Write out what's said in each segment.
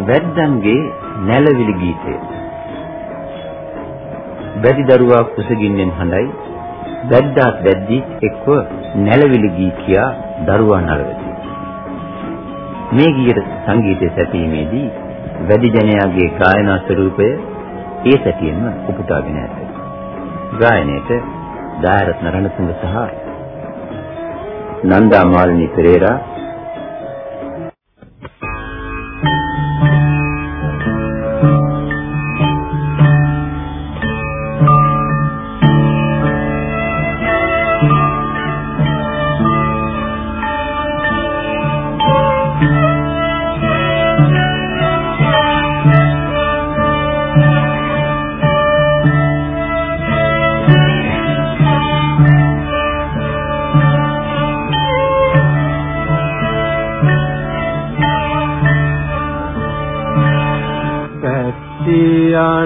වැද්දන්ගේ නැලවිලි ගීතය. බැරි දරුවා කුසගින්නෙන් හඬයි වැද්දාත් වැද්දි එක්ව නැලවිලි ගී කියා දරුවා නරවති. මේ ගීත සංගීතය සැපීමේදී වැඩි ජනයාගේ ගායනා ස්වරූපය ඒ සැටියෙන්ම උපුටාගෙන ඇත. ගායනයේට දායරත්න රණතුංග සහ නන්දා මාලිනී පෙරේරා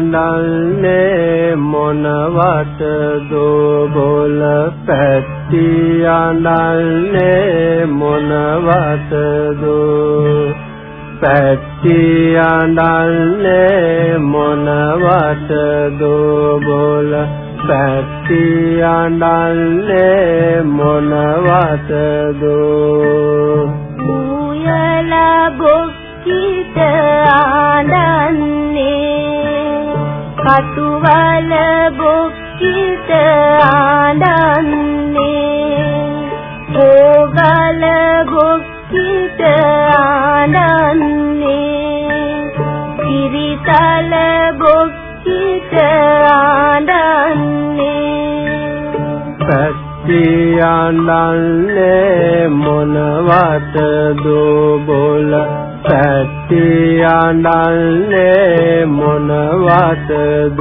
අඬන්නේ මොනවට දෝ බොල පැටි අඬන්නේ මොනවට දෝ පැටි අඬන්නේ මොනවට දෝ බොල පැටි අඬන්නේ මොනවට දෝ මුයලා බොක්කිට ආඩන්නේ කටුවල බොක්කිට ආඩන්නේ ඕගල බොක්කිට ආඩන්නේ කිරිතල බොක්කිට ආඩන්නේ පැත්ති ආඩන්නේ මොනවට දෝ බොල පැටි අඬන්නේ මොනවටද?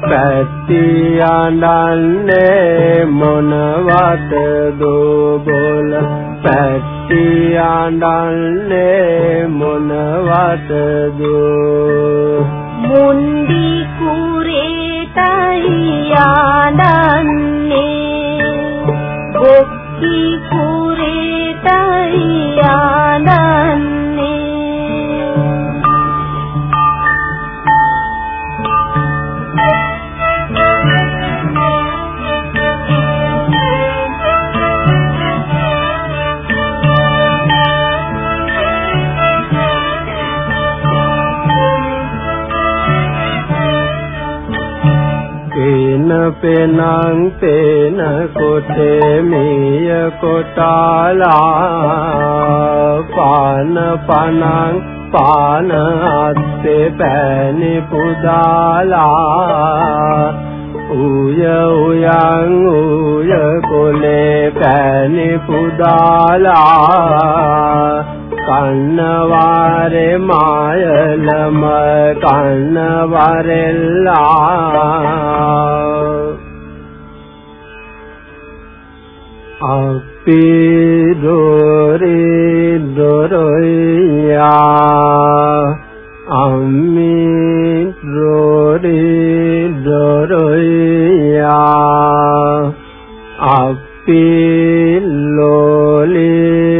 පැටි අඬන්නේ මොනවටද බොල? පැටි අඬන්නේ මොනවටද? මුන්දි කුරේටයි ආඩන්නේ බොක්කි කුරේටයි පේන පෙනං පේන කොටේ මිය කොටාලා පාන පනං පාන අත්තේ පෑනි පුදාලා උය උයන් උය කොලේ පෑනි පුදාලා කන්නවාරේ මායලම කන්නවරෙල්ලා අපේ දොරේ දොරයා අම්මේ දොරේ දොරයා අපේ ලෝලේ